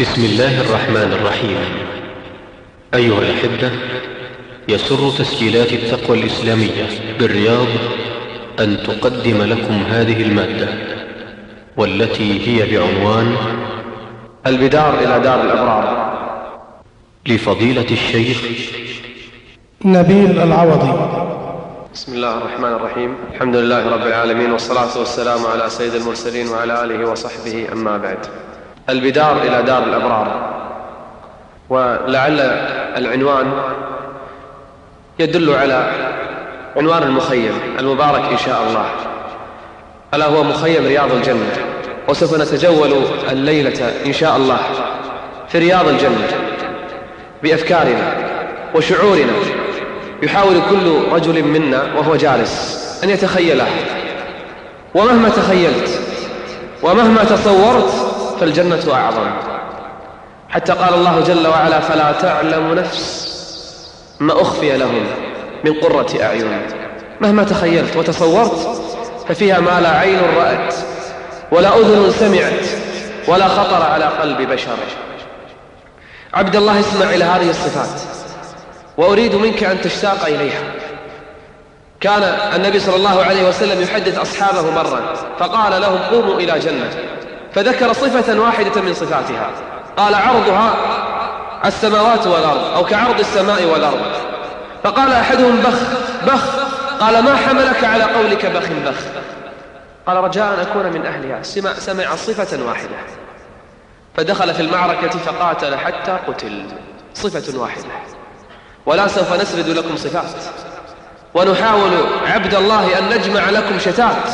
بسم الله الرحمن الرحيم. أيها الأحبة يسر تسجيلات التقوى الإسلامية بالرياض أن تقدم لكم هذه المادة والتي هي بعنوان البدار إلى دار الأبرار. لفضيلة الشيخ نبيل العوضي. بسم الله الرحمن الرحيم. الحمد لله رب العالمين والصلاة والسلام على سيد المرسلين وعلى آله وصحبه أما بعد. البدار إلى دار الأبرار. ولعل العنوان يدل على عنوان المخيم المبارك إن شاء الله. ألا هو مخيم رياض الجنة. وسوف نتجول الليلة إن شاء الله في رياض الجنة. بأفكارنا وشعورنا. يحاول كل رجل منا وهو جالس أن يتخيله. ومهما تخيلت ومهما تصورت فالجنة أعظم. حتى قال الله جل وعلا فلا تعلم نفس ما أخفي لهم من قرة أعين. مهما تخيلت وتصورت ففيها ما لا عين رأت ولا أذن سمعت ولا خطر على قلب بشر. عبد الله اسمع إلى هذه الصفات. وأريد منك أن تشتاق إليها. كان النبي صلى الله عليه وسلم يحدث أصحابه مرة فقال لهم قوموا إلى جنة. فذكر صفة واحدة من صفاتها. قال عرضها السماوات والأرض أو كعرض السماء والأرض. فقال أحدهم بخ بخ. قال ما حملك على قولك بخ بخ؟ قال رجاء أن أكون من أهلها. سمع, سمع صفة واحدة. فدخل في المعركة فقاتل حتى قتل. صفة واحدة. ولا سوف نسرد لكم صفات. ونحاول عبد الله أن نجمع لكم شتات.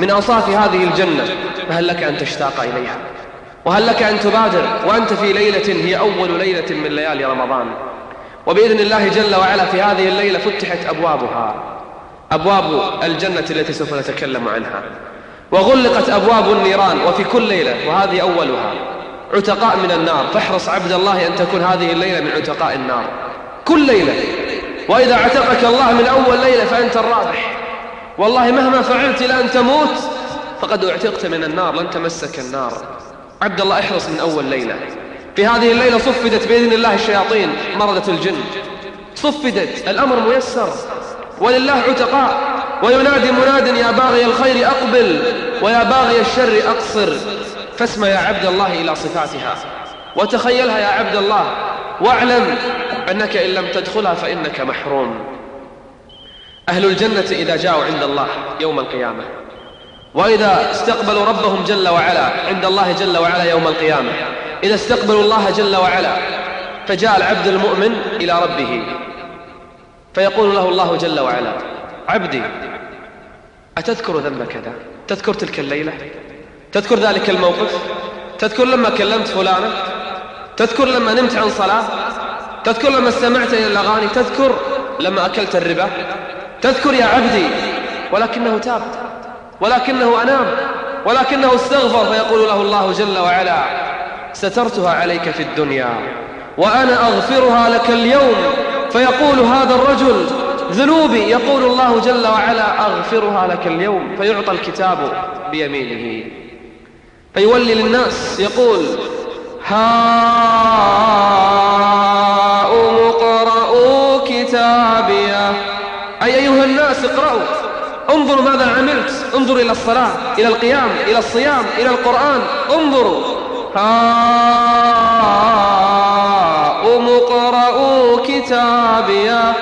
من أوصاف هذه الجنة فهل لك أن تشتاق إليها؟ وهل لك أن تبادر وأنت في ليلة هي أول ليلة من ليالي رمضان؟ وبإذن الله جل وعلا في هذه الليلة فتحت أبوابها أبواب الجنة التي سوف نتكلم عنها. وغلقت أبواب النيران وفي كل ليلة وهذه أولها. عتقاء من النار فاحرص عبد الله أن تكون هذه الليلة من عتقاء النار. كل ليلة. وإذا عتقك الله من أول ليلة فأنت الرابح والله مهما فعلت إلى أن تموت فقد اعتقت من النار لن تمسك النار. عبد الله احرص من أول ليلة. في هذه الليلة صفدت بإذن الله الشياطين مردة الجن. صفدت الأمر ميسر. ولله عتقاء. وينادي مناد يا باغي الخير أقبل ويا باغي الشر أقصر. فاسمع يا عبد الله إلى صفاتها. وتخيلها يا عبد الله واعلم أنك إن لم تدخلها فإنك محروم. أهل الجنة إذا جاءوا عند الله يوم القيامة. وإذا استقبلوا ربهم جل وعلا عند الله جل وعلا يوم القيامة. إذا استقبلوا الله جل وعلا فجاء العبد المؤمن إلى ربه. فيقول له الله جل وعلا عبدي أتذكر ذنب كذا؟ تذكر تلك الليلة؟ تذكر ذلك الموقف؟ تذكر لما كلمت فلانة؟ تذكر لما نمت عن صلاة؟ تذكر لما استمعت إلى الأغاني؟ تذكر لما أكلت الربا؟ تذكر يا عبدي ولكنه تاب ولكنه أنام ولكنه استغفر فيقول له الله جل وعلا سترتها عليك في الدنيا وأنا أغفرها لك اليوم. فيقول هذا الرجل ذنوبي يقول الله جل وعلا أغفرها لك اليوم. فيعطى الكتاب بيمينه. فيولي للناس يقول هاؤم اقرءوا كتابيه أي الناس اقرأوا. انظروا ماذا عملت. انظروا إلى الصلاة إلى القيام إلى الصيام إلى القرآن. انظروا. هاؤم اقرءوا كتابيه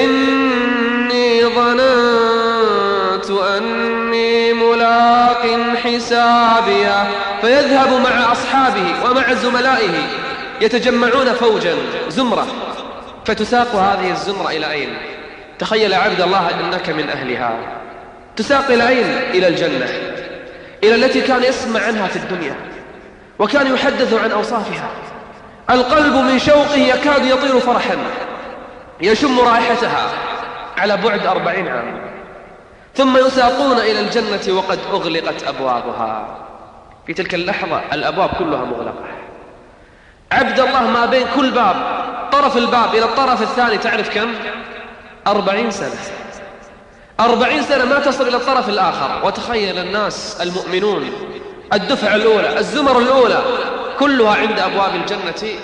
إني ظننت أني ملاق حسابيه فيذهب مع أصحابه ومع زملائه. يتجمعون فوجا زمرة. فتساق هذه الزمرة إلى أين؟ تخيل عبد الله أنك من أهلها. تساق إلى أين إلى الجنة إلى التي كان يسمع عنها في الدنيا وكان يحدث عن أوصافها. القلب من شوقه يكاد يطير فرحا يشم رائحتها على بعد أربعين عام. ثم يساقون إلى الجنة وقد أغلقت أبوابها. في تلك اللحظة الأبواب كلها مغلقة. عبد الله ما بين كل باب طرف الباب إلى الطرف الثاني تعرف كم؟ أربعين سنة. أربعين سنة ما تصل إلى الطرف الآخر. وتخيل الناس المؤمنون الدفعة الأولى الزمر الأولى كلها عند أبواب الجنة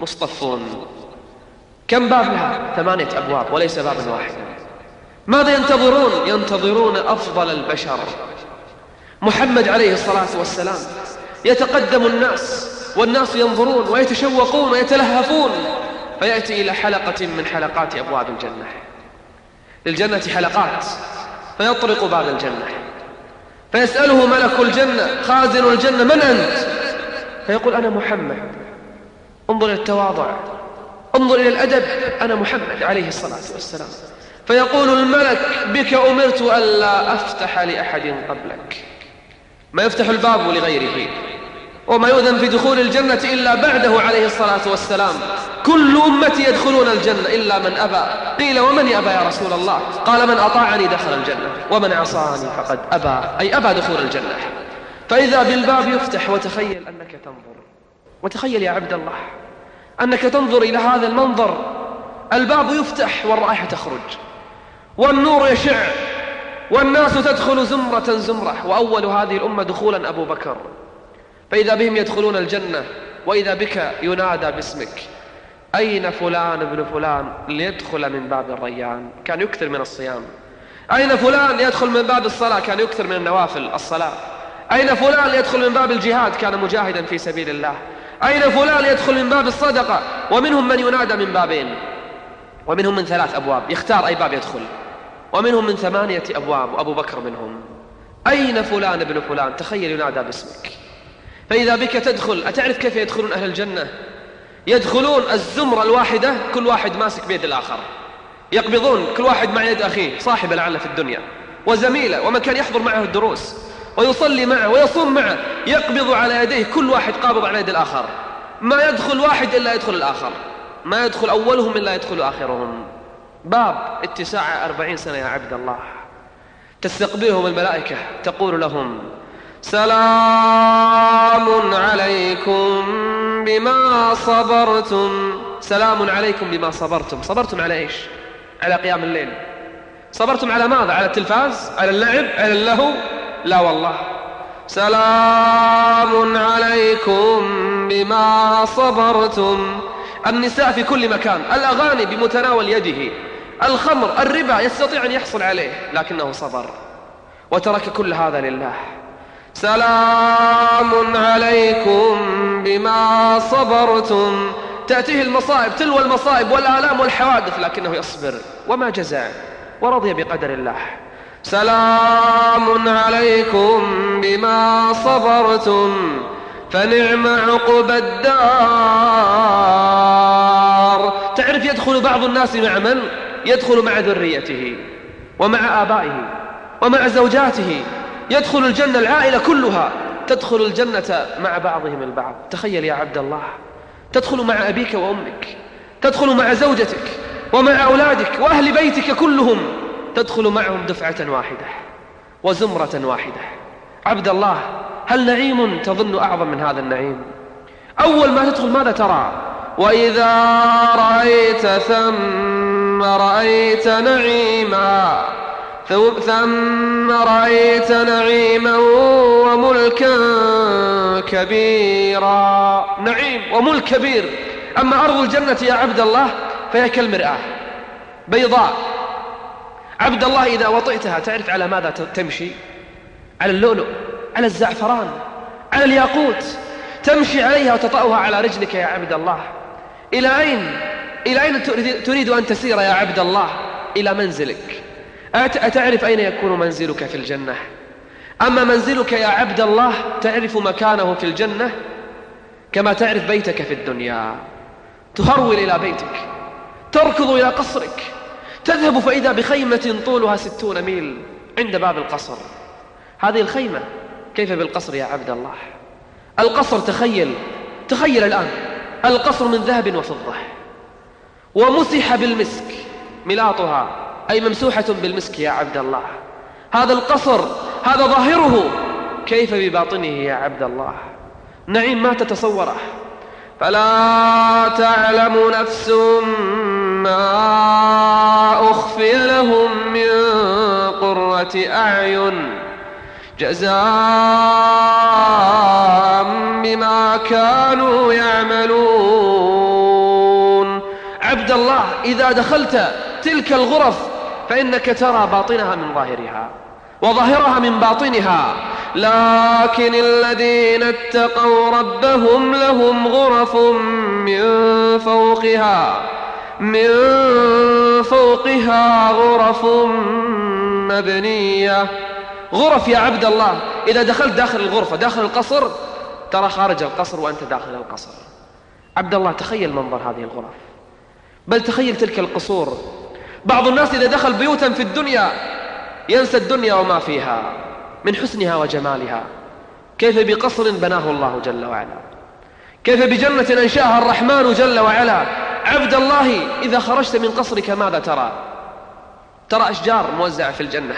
مصطفون. كم باب لها ثمانية أبواب وليس بابا واحدا ماذا ينتظرون؟ ينتظرون أفضل البشر. محمد عليه الصلاة والسلام يتقدم الناس والناس ينظرون ويتشوقون ويتلهفون. فيأتي إلى حلقة من حلقات أبواب الجنة. للجنة حلقات فيطرق باب الجنة. فيسأله ملك الجنة خازن الجنة من أنت؟ فيقول أنا محمد. انظر إلى التواضع انظر إلى الأدب أنا محمد عليه الصلاة والسلام. فيقول الملك بك أمرت ألا أفتح لأحد قبلك. ما يفتح الباب لغيره. وما يؤذن في دخول الجنة إلا بعده عليه الصلاة والسلام. كل أمتي يدخلون الجنة إلا من أبى. قيل ومن يأبى يا رسول الله؟ قال من أطاعني دخل الجنة ومن عصاني فقد أبى. أي أبى دخول الجنة. فإذا بالباب يفتح وتخيل أنك تنظر. وتخيل يا عبد الله أنك تنظر إلى هذا المنظر. الباب يفتح والرائحة تخرج. والنور يشع. والناس تدخل زمرة زمرة. وأول هذه الأمة دخولا أبو بكر. فإذا بهم يدخلون الجنة وإذا بك ينادى باسمك أين فلان ابن فلان ليدخل من باب الريان؟ كان يكثر من الصيام. أين فلان يدخل من باب الصلاة؟ كان يكثر من النوافل الصلاة. أين فلان يدخل من باب الجهاد؟ كان مجاهدا في سبيل الله. أين فلان يدخل من باب الصدقة؟ ومنهم من ينادى من بابين. ومنهم من ثلاث أبواب. يختار أي باب يدخل. ومنهم من ثمانية أبواب وأبو بكر منهم. أين فلان ابن فلان؟ تخيل ينادى باسمك. فإذا بك تدخل أتعرف كيف يدخلون أهل الجنة؟ يدخلون الزمرة الواحدة كل واحد ماسك بيد الآخر. يقبضون كل واحد مع يد أخيه صاحب لعله في الدنيا. وزميلة ومن كان يحضر معه الدروس ويصلي معه ويصوم معه يقبض على يديه كل واحد قابض على يد الآخر. ما يدخل واحد إلا يدخل الآخر. ما يدخل أولهم إلا يدخل آخرهم. باب اتساع أربعين سنة يا عبد الله. تستقبلهم الملائكة تقول لهم سلام عليكم بما صبرتم. سلام عليكم بما صبرتم. صبرتم على إيش؟ على قيام الليل. صبرتم على ماذا؟ على التلفاز؟ على اللعب؟ على اللهو؟ لا والله. سلام عليكم بما صبرتم. النساء في كل مكان الأغاني بمتناول يده الخمر الربا يستطيع أن يحصل عليه لكنه صبر. وترك كل هذا لله. سلام عليكم بما صبرتم. تأتيه المصائب تلو المصائب والآلام والحوادث لكنه يصبر. وما جزع ورضي بقدر الله. سلام عليكم بما صبرتم. فنعم عقب الدار. تعرف يدخل بعض الناس مع من؟ يدخل مع ذريته ومع آبائه ومع زوجاته يدخل الجنة العائلة كلها. تدخل الجنة مع بعضهم البعض. تخيل يا عبد الله. تدخل مع أبيك وأمك. تدخل مع زوجتك ومع أولادك وأهل بيتك كلهم. تدخل معهم دفعة واحدة وزمرة واحدة. عبد الله هل نعيم تظن أعظم من هذا النعيم؟ أول ما تدخل ماذا ترى؟ وإذا رأيت ثم رأيت نعيما ثم رأيت نعيما وملكا كبيرا. نعيم وملك كبير. أما أرض الجنة يا عبد الله فهي كالمرآة. بيضاء. عبد الله إذا وطئتها تعرف على ماذا تمشي؟ على اللؤلؤ على الزعفران على الياقوت. تمشي عليها وتطأها على رجلك يا عبد الله. إلى أين؟ إلى أين تريد أن تسير يا عبد الله؟ إلى منزلك. أتعرف أين يكون منزلك في الجنة؟ أما منزلك يا عبد الله تعرف مكانه في الجنة؟ كما تعرف بيتك في الدنيا. تهرول إلى بيتك. تركض إلى قصرك. تذهب فإذا بخيمة طولها ستون ميل عند باب القصر. هذه الخيمة كيف بالقصر يا عبد الله؟ القصر تخيل تخيل الآن. القصر من ذهب وفضة. ومسح بالمسك ملاطها. أي ممسوحة بالمسك يا عبد الله. هذا القصر هذا ظاهره. كيف بباطنه يا عبد الله؟ نعيم ما تتصوره. فلا تعلم نفس ما أخفي لهم من قرة أعين. جزاء بما كانوا يعملون. عبد الله إذا دخلت تلك الغرف فإنك ترى باطنها من ظاهرها وظاهرها من باطنها. لكن الذين اتقوا ربهم لهم غرف من فوقها من فوقها غرف مبنية. غرف يا عبد الله إذا دخلت داخل الغرفة داخل القصر ترى خارج القصر وأنت داخل القصر. عبد الله تخيل منظر هذه الغرف. بل تخيل تلك القصور. بعض الناس إذا دخل بيوتا في الدنيا ينسى الدنيا وما فيها من حسنها وجمالها. كيف بقصر بناه الله جل وعلا. كيف بجنة أنشأها الرحمن جل وعلا. عبد الله إذا خرجت من قصرك ماذا ترى؟ ترى أشجار موزعة في الجنة.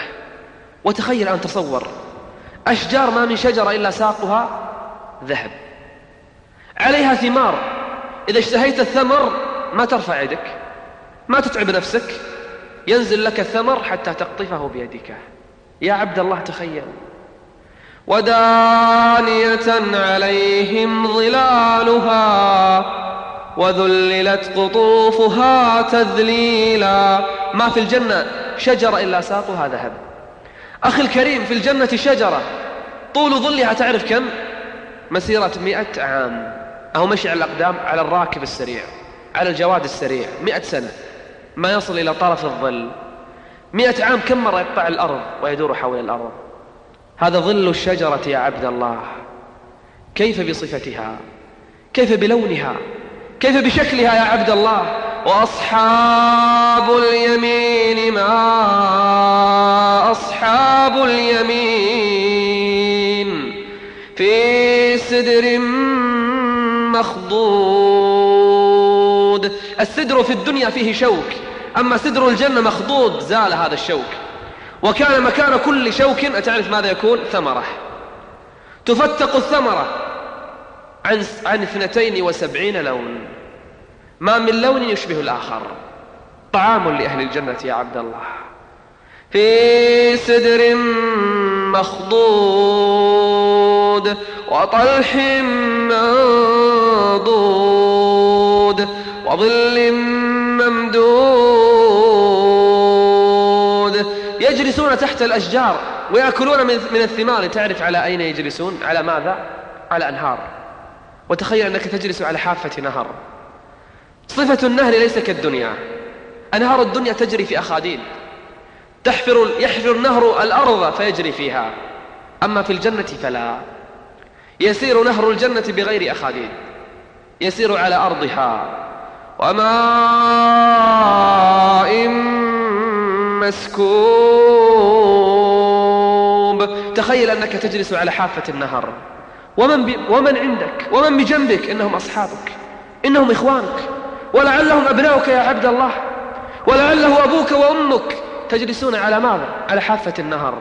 وتخيل أن تصور. أشجار ما من شجرة إلا ساقها ذهب. عليها ثمار. إذا اشتهيت الثمر ما ترفع يدك ما تتعب نفسك ينزل لك الثمر حتى تقطفه بيدك. يا عبد الله تخيل. ودانية عليهم ظلالها وذللت قطوفها تذليلا. ما في الجنة شجرة إلا ساقها ذهب. أخي الكريم في الجنة شجرة. طول ظلها تعرف كم؟ مسيرة مئة عام. أو مشي على الأقدام على الراكب السريع على الجواد السريع مئة سنة. ما يصل إلى طرف الظل. مئة عام كم مرة يقطع الأرض ويدور حول الأرض؟ هذا ظل الشجرة يا عبد الله. كيف بصفتها؟ كيف بلونها؟ كيف بشكلها يا عبد الله؟ وأصحاب اليمين ما أصحاب اليمين؟ في سدر مخضود. السدر في الدنيا فيه شوك أما سدر الجنة مخضود زال هذا الشوك. وكان مكان كل شوك أتعرف ماذا يكون؟ ثمرة. تفتق الثمرة عن عن اثنتين وسبعين لون. ما من لون يشبه الآخر. طعام لأهل الجنة يا عبد الله. في سدر مخضود وطلح منضود. وظل ممدود. يجلسون تحت الأشجار ويأكلون من الثمار. تعرف على أين يجلسون؟ على ماذا؟ على أنهار. وتخيل أنك تجلس على حافة نهر. صفة النهر ليس كالدنيا. أنهار الدنيا تجري في أخاديد. تحفر يحفر النهر الأرض فيجري فيها. أما في الجنة فلا. يسير نهر الجنة بغير أخاديد. يسير على أرضها. وماء مسكوب. تخيل أنك تجلس على حافة النهر. ومن. ومن عندك؟ ومن بجنبك؟ إنهم أصحابك. إنهم إخوانك. ولعلهم أبناؤك يا عبد الله. ولعله أبوك وأمك. تجلسون على ماذا؟ على حافة النهر.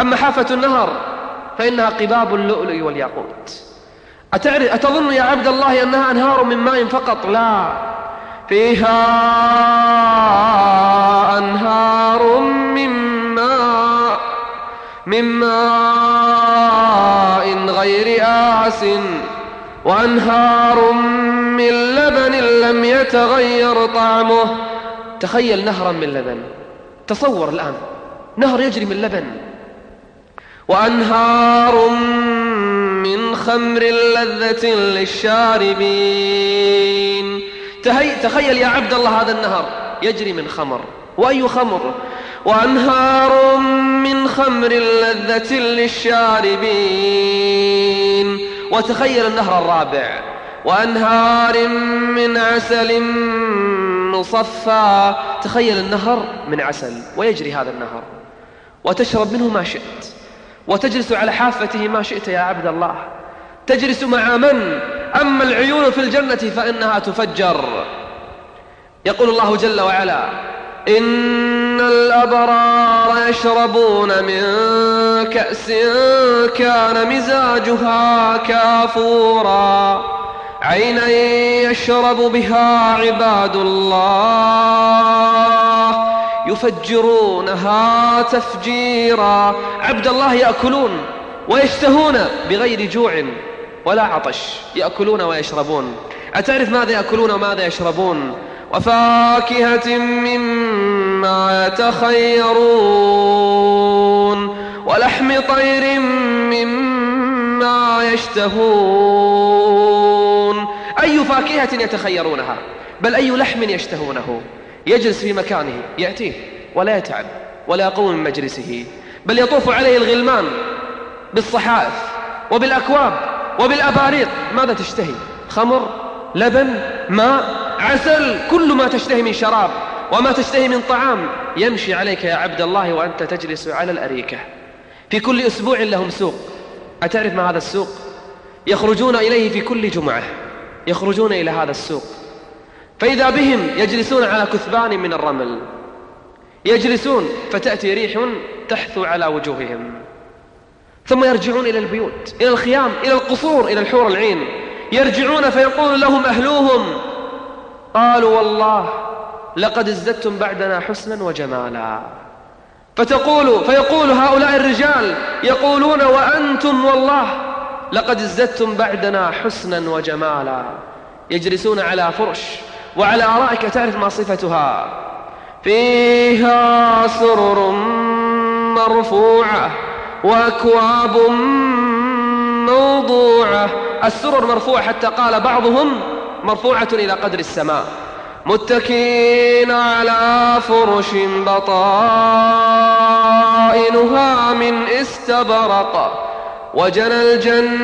أما حافة النهر فإنها قباب اللؤلؤ والياقوت. أتعرف أتظن يا عبد الله أنها أنهار من ماء فقط؟ لا. فيها أنهار من ماء من ماء غير آس وأنهار من لبن لم يتغير طعمه. تخيل نهرا من لبن. تصور الآن نهر يجري من لبن. وأنهار من خمر لذة للشاربين. تخيل يا عبد الله هذا النهر يجري من خمر. وأي خمر؟ وأنهار من خمر لذة للشاربين. وتخيل النهر الرابع. وأنهار من عسل مصفى. تخيل النهر من عسل ويجري هذا النهر. وتشرب منه ما شئت. وتجلس على حافته ما شئت يا عبد الله. تجلس مع من؟ أما العيون في الجنة فإنها تفجر. يقول الله جل وعلا إن الأبرار يشربون من كأس كان مزاجها كافورا. عينا يشرب بها عباد الله يفجرونها تفجيرا. عبد الله يأكلون ويشتهون بغير جوع. ولا عطش يأكلون ويشربون. أتعرف ماذا يأكلون وماذا يشربون؟ وفاكهة مما يتخيرون. ولحم طير مما يشتهون. أي فاكهة يتخيرونها؟ بل أي لحم يشتهونه؟ يجلس في مكانه يأتيه ولا يتعب ولا يقوم من مجلسه. بل يطوف عليه الغلمان بالصحائف وبالأكواب. وبالأباريق ماذا تشتهي؟ خمر لبن ماء عسل كل ما تشتهي من شراب. وما تشتهي من طعام يمشي عليك يا عبد الله وأنت تجلس على الأريكة. في كل أسبوع لهم سوق. أتعرف ما هذا السوق؟ يخرجون إليه في كل جمعة. يخرجون إلى هذا السوق. فإذا بهم يجلسون على كثبان من الرمل. يجلسون فتأتي ريح تحثو على وجوههم. ثم يرجعون إلى البيوت إلى الخيام إلى القصور إلى الحور العين. يرجعون فيقول لهم أهلوهم قالوا والله لقد ازددتم بعدنا حسنا وجمالا. فتقول فيقول هؤلاء الرجال يقولون وأنتم والله لقد ازددتم بعدنا حسنا وجمالا. يجلسون على فرش وعلى أرائك تعرف ما صفتها؟ فيها سرر مرفوعة. وأكواب موضوعة. السرر مرفوعة حتى قال بعضهم مرفوعة إلى قدر السماء. متكين على فرش بطائنها من استبرق. وجنى الجنتين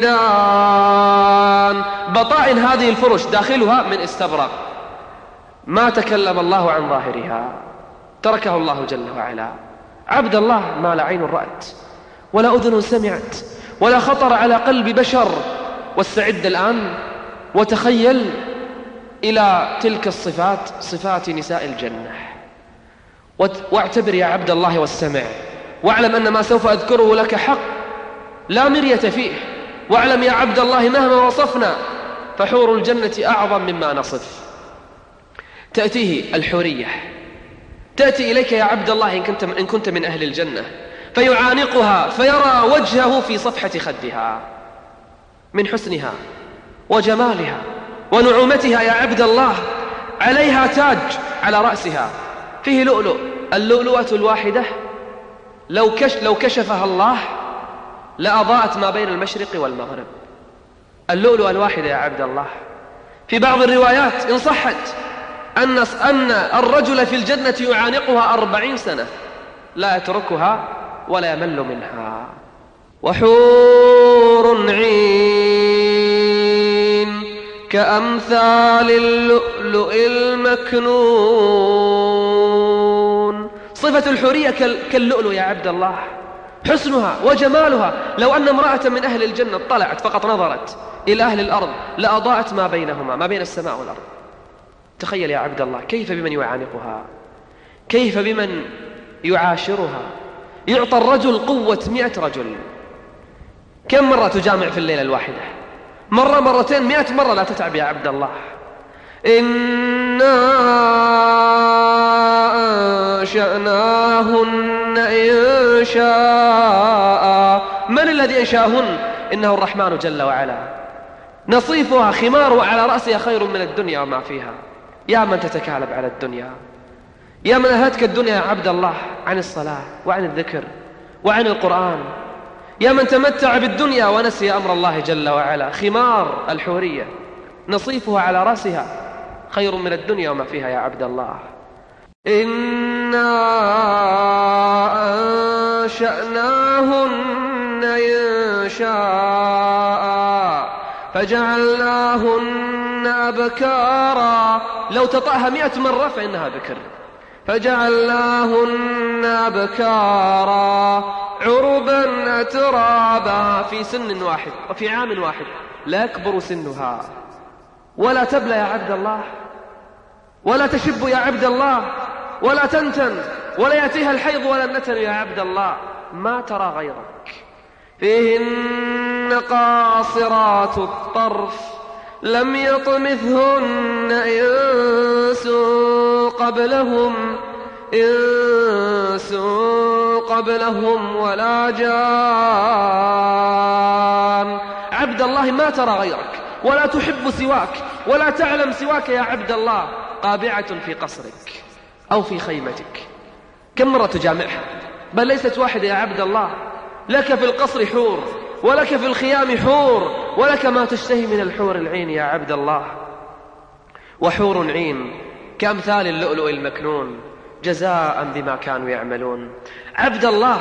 دان. بطائن هذه الفرش داخلها من استبرق. ما تكلم الله عن ظاهرها. تركه الله جل وعلا. عبد الله ما لا عين رأت ولا أذن سمعت ولا خطر على قلب بشر. واستعد الآن وتخيل إلى تلك الصفات صفات نساء الجنة. واعتبر يا عبد الله واستمع واعلم أن ما سوف أذكره لك حق لا مرية فيه. واعلم يا عبد الله مهما وصفنا فحور الجنة أعظم مما نصف. تأتيه الحورية. تأتي إليك يا عبد الله إن كنت, إن كنت من أهل الجنة. فيعانقها فيرى وجهه في صفحة خدها. من حسنها وجمالها ونعومتها يا عبد الله. عليها تاج على رأسها. فيه لؤلؤ. اللؤلؤة الواحدة. لو, كش لو كشفها الله لأضاءت ما بين المشرق والمغرب. اللؤلؤة الواحدة يا عبد الله. في بعض الروايات إن صحت أن, أن الرجل في الجنة يعانقها أربعين سنة لا يتركها ولا يمل منها. وحور عين كأمثال اللؤلؤ المكنون. صفة الحورية كاللؤلؤ يا عبد الله. حسنها وجمالها. لو أن امرأة من أهل الجنة طلعت فقط نظرت إلى أهل الأرض لأضاءت ما بينهما ما بين السماء والأرض. تخيل يا عبد الله كيف بمن يعانقها؟ كيف بمن يعاشرها؟ يعطى الرجل قوة مئة رجل. كم مرة تجامع في الليلة الواحدة؟ مرة مرتين مئة مرة لا تتعب يا عبد الله. إنا أنشأناهن إن شاء. من الذي أنشأهن؟ إنه الرحمن جل وعلا. نصيفها خمار على رأسها خير من الدنيا وما فيها. يا من تتكالب على الدنيا يا من أهتك الدنيا يا عبد الله عن الصلاة وعن الذكر وعن القرآن يا من تمتع بالدنيا ونسي أمر الله جل وعلا. خمار الحورية نصيفها على رأسها خير من الدنيا وما فيها يا عبد الله. إنا أنشأناهن إن شاء أبكارا لو تطأها مئة مرة فإنها بكر. فجعلناهن أبكارا عربا أترابا في سن واحد وفي عام واحد. لا يكبر سنها. ولا تبلى يا عبد الله. ولا تشب يا عبد الله. ولا تنتن. ولا يأتيها الحيض ولا النتن يا عبد الله. ما ترى غيرك. فيهن قاصرات الطرف. لم يطمثهن إنس قبلهم إنس قبلهم ولا جان. عبد الله ما ترى غيرك ولا تحب سواك ولا تعلم سواك يا عبد الله. قابعة في قصرك أو في خيمتك. كم مرة تجامعها؟ بل ليست واحدة يا عبد الله. لك في القصر حور ولك في الخيام حور. ولك ما تشتهي من الحور العين يا عبد الله. وحور عين كأمثال اللؤلؤ المكنون جزاء بما كانوا يعملون. عبد الله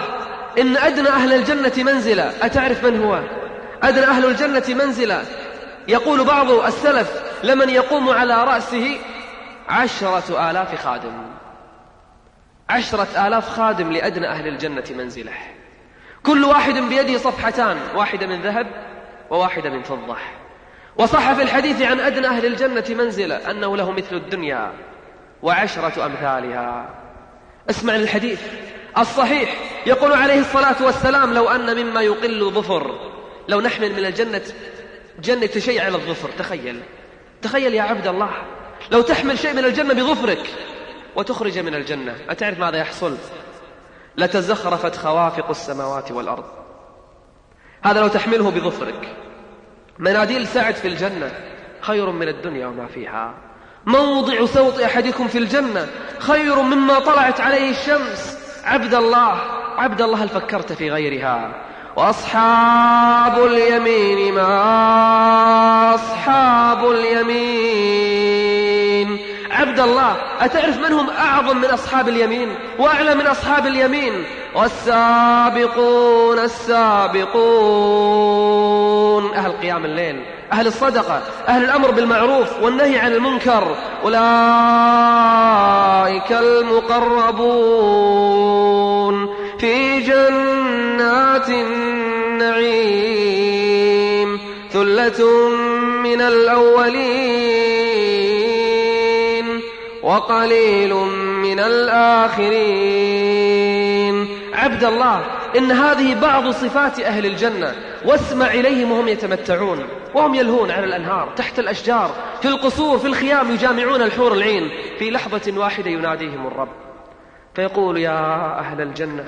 إن أدنى أهل الجنة منزلة. أتعرف من هو؟ أدنى أهل الجنة منزلة. يقول بعض السلف لمن يقوم على رأسه عشرة آلاف خادم. عشرة آلاف خادم لأدنى أهل الجنة منزلة. كل واحد بيده صفحتان واحدة من ذهب وواحدة من فضة. وصح في الحديث عن أدنى أهل الجنة منزلة أنه له مثل الدنيا وعشرة أمثالها. اسمع الحديث الصحيح. يقول عليه الصلاة والسلام لو أن مما يقل ظفر لو نحمل من الجنة جنة شيء على الظفر. تخيل تخيل يا عبد الله لو تحمل شيء من الجنة بظفرك وتخرج من الجنة. أتعرف ماذا يحصل؟ لتزخرفت خوافق السماوات والأرض. هذا لو تحمله بظفرك مناديل سعد في الجنة. خير من الدنيا وما فيها. موضع صوت أحدكم في الجنة. خير مما طلعت عليه الشمس. عبد الله. عبد الله هل فكرت في غيرها؟ وأصحاب اليمين ما أصحاب اليمين؟ عبد الله أتعرف من هم أعظم من أصحاب اليمين؟ وأعلى من أصحاب اليمين؟ والسابقون السابقون. أهل قيام الليل أهل الصدقة أهل الأمر بالمعروف والنهي عن المنكر. أولئك المقربون في جنات النعيم ثلة من الأولين. وقليل من الآخرين. عبد الله إن هذه بعض صفات أهل الجنة واسمع إليهم وهم يتمتعون وهم يلهون على الأنهار تحت الأشجار في القصور في الخيام يجامعون الحور العين. في لحظة واحدة يناديهم الرب فيقول يا أهل الجنة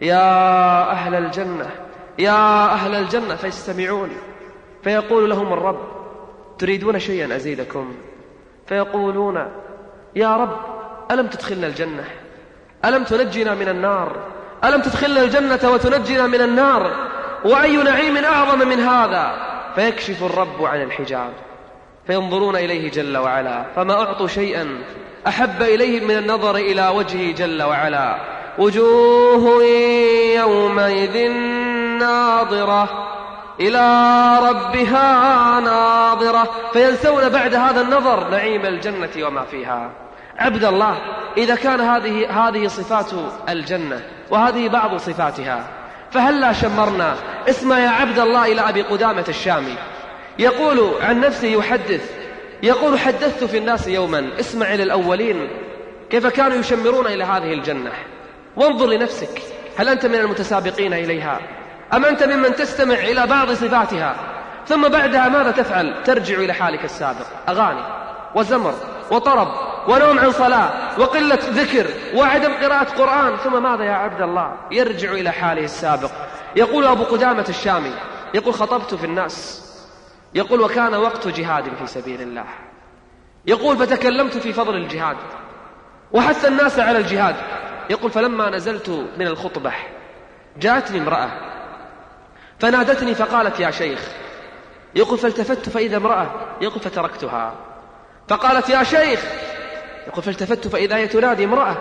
يا أهل الجنة يا أهل الجنة. فيستمعون فيقول لهم الرب تريدون شيئا أزيدكم؟ فيقولون يا رب ألم تدخلنا الجنة؟ ألم تنجنا من النار؟ ألم تدخلنا الجنة وتنجنا من النار؟ وأي نعيم أعظم من هذا؟ فيكشف الرب عن الحجاب. فينظرون إليه جل وعلا. فما أعطوا شيئا أحب إليهم من النظر إلى وجهه جل وعلا. وجوه يومئذ ناظرة. إلى ربها ناظرة فينسون بعد هذا النظر نعيم الجنة وما فيها. عبد الله إذا كان هذه هذه صفات الجنة وهذه بعض صفاتها فهلا شمرنا؟ اسمع يا عبد الله إلى أبي قدامة الشامي. يقول عن نفسه يحدث يقول حدثت في الناس يوما اسمع إلى الأولين كيف كانوا يشمرون إلى هذه الجنة. وانظر لنفسك هل أنت من المتسابقين إليها؟ أم أنت ممن تستمع إلى بعض صفاتها ثم بعدها ماذا تفعل؟ ترجع إلى حالك السابق. أغاني وزمر وطرب ونوم عن صلاة وقلة ذكر وعدم قراءة قرآن ثم ماذا يا عبد الله؟ يرجع إلى حاله السابق. يقول أبو قدامة الشامي يقول خطبت في الناس. يقول وكان وقت جهاد في سبيل الله. يقول فتكلمت في فضل الجهاد. وحث الناس على الجهاد. يقول فلما نزلت من الخطبة جاءتني امرأة فنادتني فقالت يا شيخ يقول فالتفت فإذا امرأة يقول فتركتها فقالت يا شيخ يقول فالتفت فإذا هي تنادي امرأة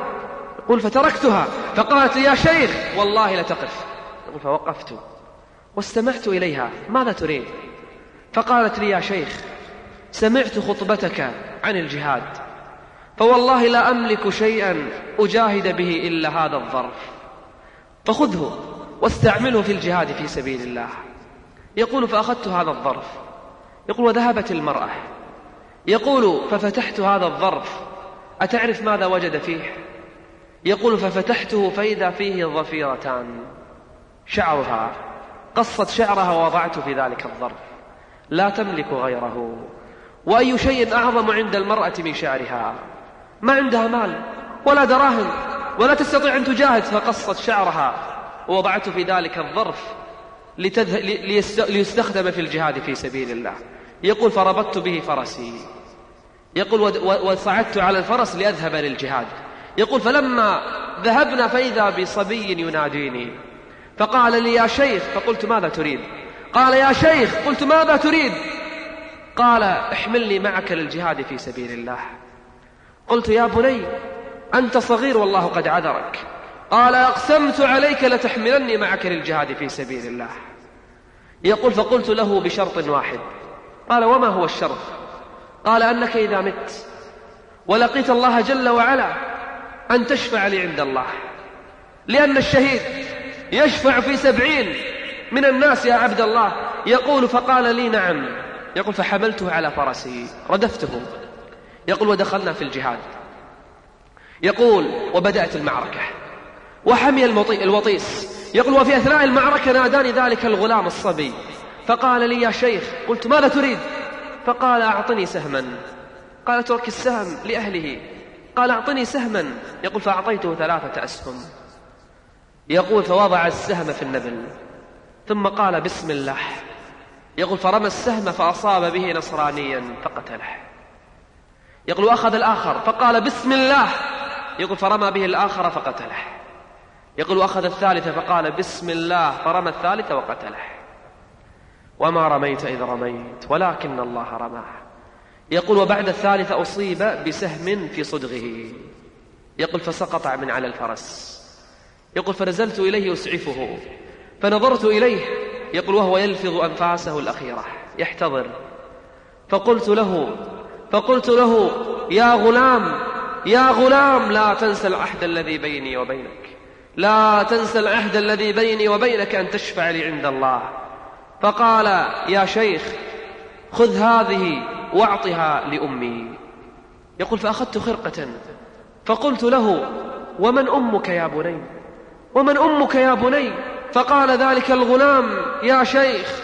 يقول فتركتها. فقالت لي يا شيخ والله لتقف يقول فوقفت واستمعت إليها ماذا تريد؟ فقالت لي يا شيخ سمعت خطبتك عن الجهاد فوالله لا أملك شيئا أجاهد به إلا هذا الظرف. فخذه. واستعمله في الجهاد في سبيل الله. يقول فأخذت هذا الظرف. يقول وذهبت المرأة. يقول ففتحت هذا الظرف. أتعرف ماذا وجد فيه؟ يقول ففتحته فإذا فيه ظفيرتان. شعرها. قصت شعرها ووضعته في ذلك الظرف. لا تملك غيره. وأي شيء أعظم عند المرأة من شعرها. ما عندها مال ولا دراهم ولا تستطيع أن تجاهد فقصت شعرها. ووضعته في ذلك الظرف ليستخدم في الجهاد في سبيل الله. يقول فربطت به فرسي. يقول وصعدت على الفرس لأذهب للجهاد. يقول فلما ذهبنا فإذا بصبي يناديني. فقال لي يا شيخ فقلت ماذا تريد؟ قال يا شيخ قلت ماذا تريد؟ قال احملني معك للجهاد في سبيل الله. قلت يا بني أنت صغير والله قد عذرك. قال أقسمت عليك لتحملني معك للجهاد في سبيل الله. يقول فقلت له بشرط واحد. قال وما هو الشرط؟ قال أنك إذا مت ولقيت الله جل وعلا أن تشفع لي عند الله. لأن الشهيد يشفع في سبعين من الناس يا عبد الله. يقول فقال لي نعم. يقول فحملته على فرسي. ردفته. يقول ودخلنا في الجهاد. يقول وبدأت المعركة. وحمي الوطيس. يقول وفي أثناء المعركة ناداني ذلك الغلام الصبي. فقال لي يا شيخ قلت ماذا تريد؟ فقال أعطني سهما. قال اترك السهم لأهله. قال أعطني سهما. يقول فأعطيته ثلاثة أسهم. يقول فوضع السهم في النبل. ثم قال بسم الله. يقول فرمى السهم فأصاب به نصرانيا فقتله. يقول وأخذ الآخر. فقال بسم الله. يقول فرمى به الآخر فقتله. يقول وأخذ الثالث فقال بسم الله فرمى الثالث وقتله. وما رميت إذ رميت ولكن الله رماه يقول وبعد الثالث أصيب بسهم في صدغه. يقول فسقط من على الفرس. يقول فنزلت إليه أسعفه. فنظرت إليه. يقول وهو يلفظ أنفاسه الأخيرة. يحتضر. فقلت له فقلت له يا غلام يا غلام لا تنسى العهد الذي بيني وبينك. لا تنسى العهد الذي بيني وبينك أن تشفع لي عند الله. فقال يا شيخ خذ هذه واعطها لأمي. يقول فأخذت خرقة فقلت له ومن أمك يا بني؟ ومن أمك يا بني؟ فقال ذلك الغلام يا شيخ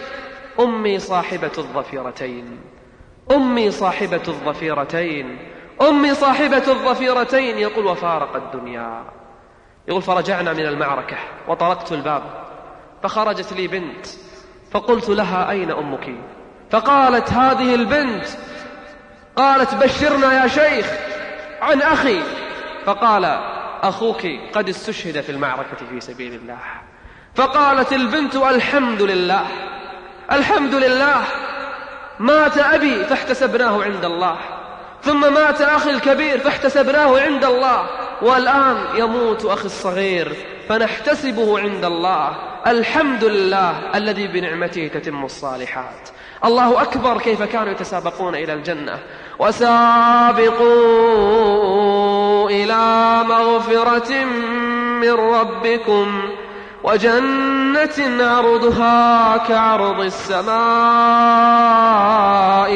أمي صاحبة الظفيرتين. أمي صاحبة الظفيرتين. أمي صاحبة الظفيرتين. يقول وفارق الدنيا. يقول فرجعنا من المعركة وطرقت الباب فخرجت لي بنت فقلت لها أين أمك؟ فقالت هذه البنت قالت بشرنا يا شيخ عن أخي. فقال أخوك قد استشهد في المعركة في سبيل الله. فقالت البنت الحمد لله الحمد لله مات أبي فاحتسبناه عند الله ثم مات أخي الكبير فاحتسبناه عند الله. والآن يموت أخي الصغير فنحتسبه عند الله. الحمد لله الذي بنعمته تتم الصالحات. الله أكبر كيف كانوا يتسابقون إلى الجنة؟ وسابقوا إلى مغفرة من ربكم وجنة عرضها كعرض السماء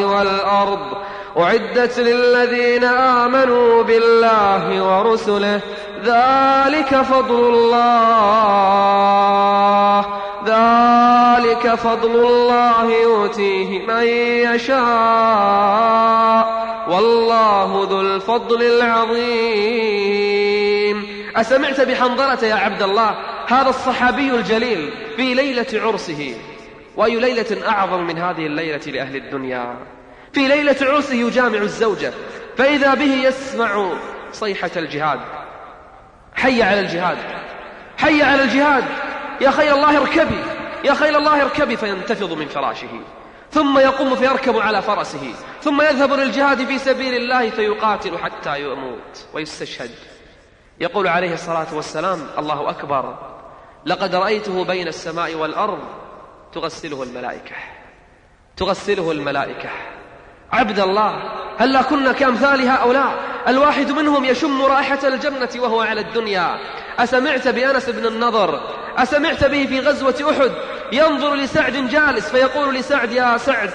والأرض. أعدت للذين آمنوا بالله ورسله ذلك فضل الله ذلك فضل الله يؤتيه من يشاء والله ذو الفضل العظيم. أسمعت بحنظلة يا عبد الله هذا الصحابي الجليل في ليلة عرسه وأي ليلة أعظم من هذه الليلة لأهل الدنيا؟ في ليلة عرسه يجامع الزوجة فإذا به يسمع صيحة الجهاد. حي على الجهاد. حي على الجهاد. يا خيل الله اركبي. يا خيل الله اركبي فينتفض من فراشه. ثم يقوم فيركب على فرسه. ثم يذهب للجهاد في سبيل الله فيقاتل حتى يموت ويستشهد. يقول عليه الصلاة والسلام الله أكبر. لقد رأيته بين السماء والأرض تغسله الملائكة. تغسله الملائكة. عبد الله هلا كنا كأمثال هؤلاء الواحد منهم يشم رائحة الجنة وهو على الدنيا. أسمعت بأنس بن النضر؟ أسمعت به في غزوة أحد. ينظر لسعد جالس فيقول لسعد يا سعد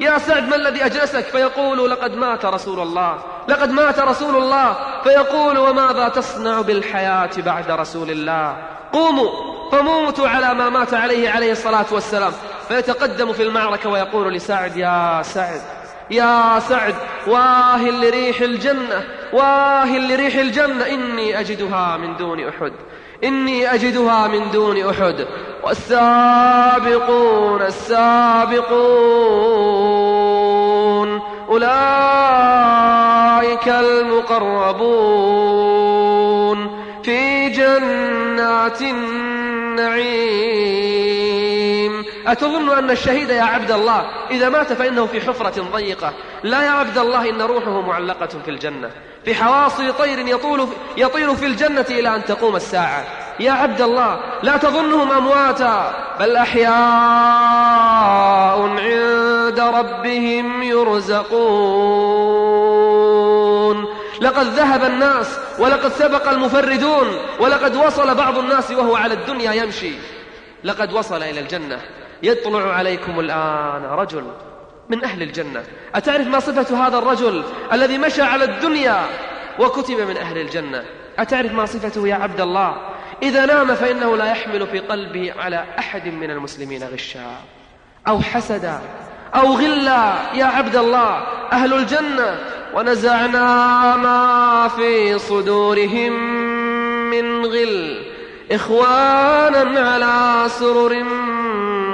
يا سعد ما الذي أجلسك؟ فيقول لقد مات رسول الله لقد مات رسول الله. فيقول وماذا تصنع بالحياة بعد رسول الله؟ قوموا فموتوا على ما مات عليه عليه الصلاة والسلام. فيتقدم في المعركة ويقول لسعد يا سعد يا سعد واه لريح الجنة واه لريح الجنة إني أجدها من دون أحد إني أجدها من دون أحد. والسابقون السابقون أولئك المقربون. في جنات النعيم أتظن أن الشهيد يا عبد الله؟ إذا مات فإنه في حفرة ضيقة. لا يا عبد الله إن روحه معلقة في الجنة. في حواصل طير يطول يطير في الجنة إلى أن تقوم الساعة. يا عبد الله لا تظنهم أمواتا بل أحياء عند ربهم يرزقون. لقد ذهب الناس ولقد سبق المفردون ولقد وصل بعض الناس وهو على الدنيا يمشي. لقد وصل إلى الجنة. يطلع عليكم الآن رجل من أهل الجنة. أتعرف ما صفة هذا الرجل الذي مشى على الدنيا وكتب من أهل الجنة؟ أتعرف ما صفته يا عبد الله؟ إذا نام فإنه لا يحمل في قلبه على أحد من المسلمين غشا أو حسدا. أو غلا. يا عبد الله أهل الجنة. ونزعنا ما في صدورهم من غل. إخوانا على سرر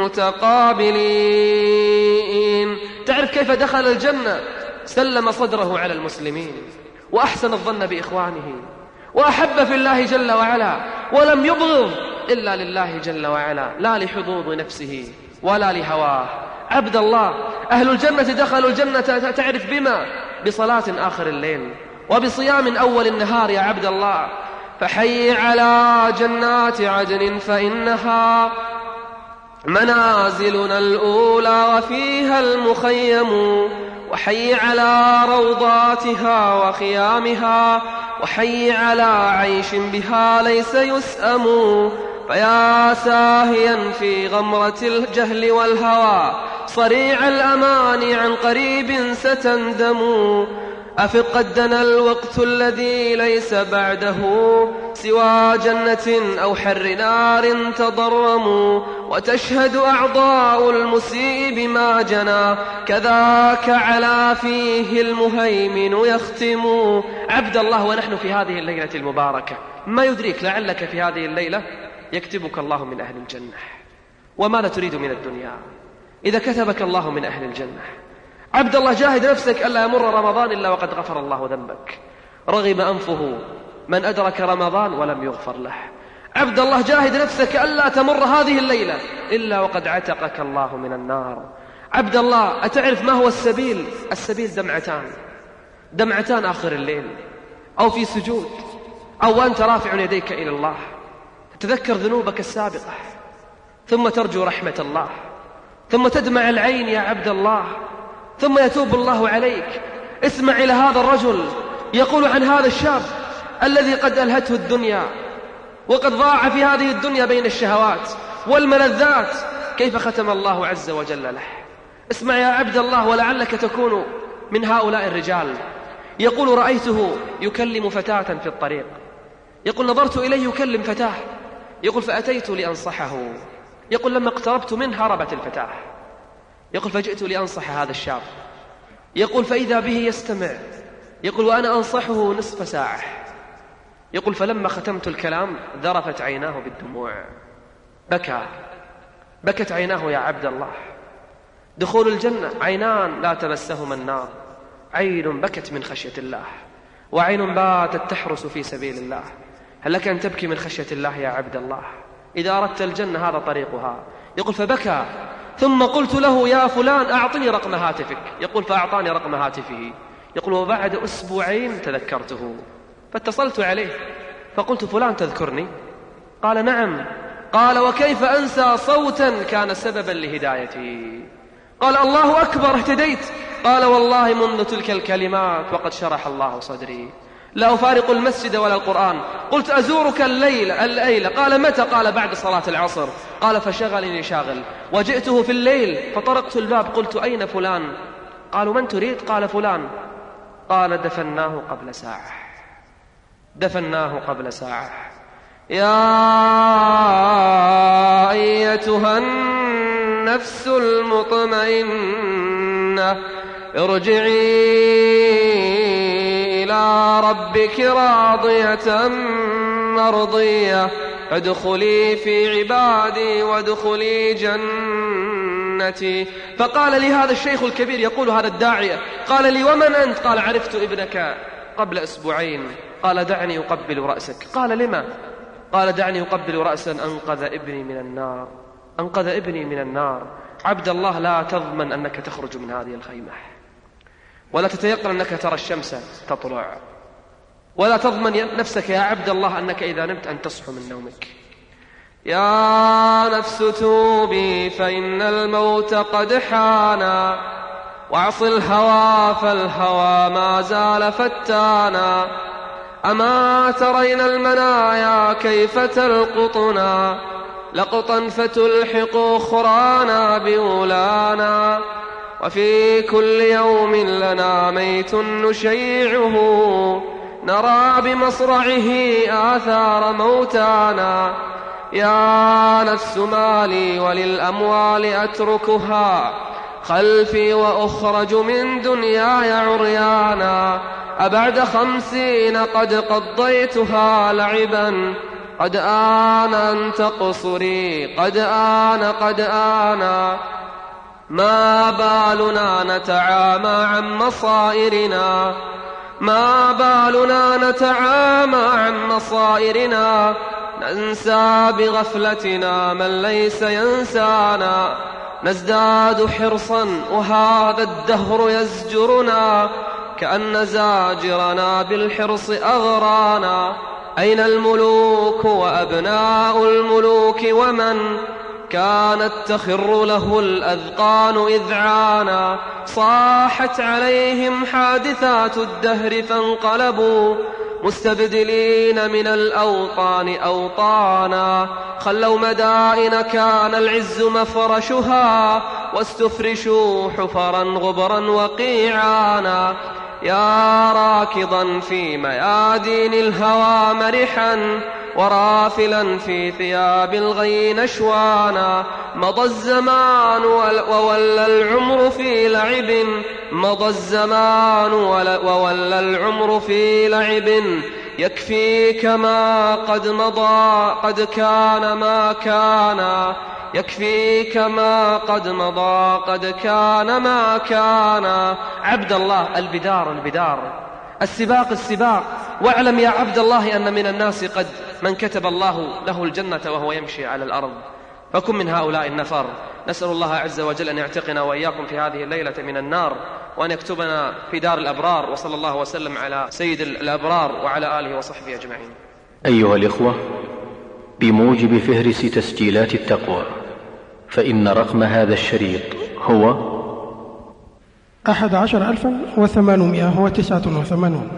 متقابلين. تعرف كيف دخل الجنة؟ سلم صدره على المسلمين وأحسن الظن بإخوانه وأحب في الله جل وعلا ولم يبغض إلا لله جل وعلا لا لحظوظ نفسه ولا لهواه. عبد الله أهل الجنة دخلوا الجنة تعرف بما؟ بصلاة آخر الليل وبصيام أول النهار يا عبد الله. فحي على جنات عدن فإنها منازلنا الأولى وفيها المخيم وحي على روضاتها وخيامها وحي على عيش بها ليس يسأم. فيا ساهيا في غمرة الجهل والهوى صريع الأمان عن قريب ستندم. أفق قد دنا الوقت الذي ليس بعده سوى جنة أو حر نار تضرموا وتشهد أعضاء المسيء بما جنى. كذاك على فيه المهيمن يختم. عبد الله ونحن في هذه الليلة المباركة. ما يدريك لعلك في هذه الليلة يكتبك الله من أهل الجنة. وماذا تريد من الدنيا؟ إذا كتبك الله من أهل الجنة. عبد الله جاهد نفسك ألا يمر رمضان إلا وقد غفر الله ذنبك. رغم أنفه من أدرك رمضان ولم يغفر له. عبد الله جاهد نفسك ألا تمر هذه الليلة إلا وقد عتقك الله من النار. عبد الله أتعرف ما هو السبيل؟ السبيل دمعتان. دمعتان آخر الليل. أو في سجود. أو أنت رافع يديك إلى الله. تذكر ذنوبك السابقة. ثم ترجو رحمة الله. ثم تدمع العين يا عبد الله. ثم يتوب الله عليك. اسمع إلى هذا الرجل يقول عن هذا الشاب الذي قد ألهته الدنيا. وقد ضاع في هذه الدنيا بين الشهوات والملذات. كيف ختم الله عز وجل له؟ اسمع يا عبد الله ولعلك تكون من هؤلاء الرجال. يقول رأيته يكلم فتاة في الطريق. يقول نظرت إليه يكلم فتاة. يقول فأتيت لأنصحه. يقول لما اقتربت منه هربت الفتاة. يقول فجئت لأنصح هذا الشاب. يقول فإذا به يستمع. يقول وأنا أنصحه نصف ساعة. يقول فلما ختمت الكلام ذرفت عيناه بالدموع. بكى. بكت عيناه يا عبد الله. دخول الجنة عينان لا تمسهما النار. عين بكت من خشية الله. وعين باتت تحرس في سبيل الله. هل لك أن تبكي من خشية الله يا عبد الله؟ إذا أردت الجنة هذا طريقها. يقول فبكى. ثم قلت له يا فلان أعطني رقم هاتفك. يقول فأعطاني رقم هاتفه. يقول وبعد أسبوعين تذكرته. فاتصلت عليه فقلت فلان تذكرني؟ قال نعم. قال وكيف أنسى صوتا كان سببا لهدايتي؟ قال الله أكبر اهتديت. قال والله منذ تلك الكلمات وقد شرح الله صدري. لا أفارق المسجد ولا القرآن. قلت أزورك الليل الليلة قال متى؟ قال بعد صلاة العصر. قال فشغلني شاغل. وجئته في الليل فطرقت الباب. قلت أين فلان؟ قالوا من تريد؟ قال فلان. قال دفناه قبل ساعة. دفناه قبل ساعة. يا أيتها النفس المطمئنة ارجعي إلى ربك راضية مرضية. ادخلي في عبادي وادخلي جنتي. فقال لي هذا الشيخ الكبير يقول هذا الداعية قال لي ومن أنت؟ قال عرفت ابنك قبل أسبوعين. قال دعني أقبل رأسك. قال لما؟ قال دعني أقبل رأسا أنقذ ابني من النار. أنقذ ابني من النار. عبد الله لا تضمن أنك تخرج من هذه الخيمة. ولا تتيقن أنك ترى الشمس تطلع. ولا تضمن نفسك يا عبد الله أنك إذا نمت أن تصحو من نومك. يا نفس توبي فإن الموت قد حانا واعص الهوى فالهوى ما زال فتانا. أما ترين المنايا كيف تلقطنا لقطا فتلحق أخرانا بولانا وفي كل يوم لنا ميت نشيعه نرى بمصرعه آثار موتانا يا نفس مالي وللأموال أتركها خلفي وأخرج من دنياي عريانا أبعد خمسين قد قضيتها لعبا. قد آن أن تقصري قد آن قد آن. ما بالنا نتعامى عن مصائرنا. ما بالنا نتعامى عن مصائرنا. ننسى بغفلتنا من ليس ينسانا. نزداد حرصا وهذا الدهر يزجرنا كأن زاجرنا بالحرص أغرانا. أين الملوك وأبناء الملوك ومن كانت تخر له الأذقان إذعانا صاحت عليهم حادثات الدهر فانقلبوا. مستبدلين من الأوطان أوطانا. خلوا مدائن كان العز مفرشها واستفرشوا حفرا غبرا وقيعانا. يا راكضا في ميادين الهوى مرحا ورافلا في ثياب الغي نشوانا مضى الزمان وولى العمر في لعب. مضى الزمان وولى العمر في لعب. يكفيك ما قد مضى قد كان ما كان. يكفيك ما قد مضى قد كان ما كان. عبد الله البدار البدار. السباق السباق. واعلم يا عبد الله أن من الناس قد من كتب الله له الجنة وهو يمشي على الأرض. فكن من هؤلاء النفر. نسأل الله عز وجل أن يعتقنا وإياكم في هذه الليلة من النار وأن يكتبنا في دار الأبرار. وصلى الله وسلم على سيد الأبرار وعلى آله وصحبه أجمعين. أيها الإخوة بموجب فهرس تسجيلات التقوى فإن رقم هذا الشريط هو أحد عشر ألفا وثمانمائة وتسعة وثمانون.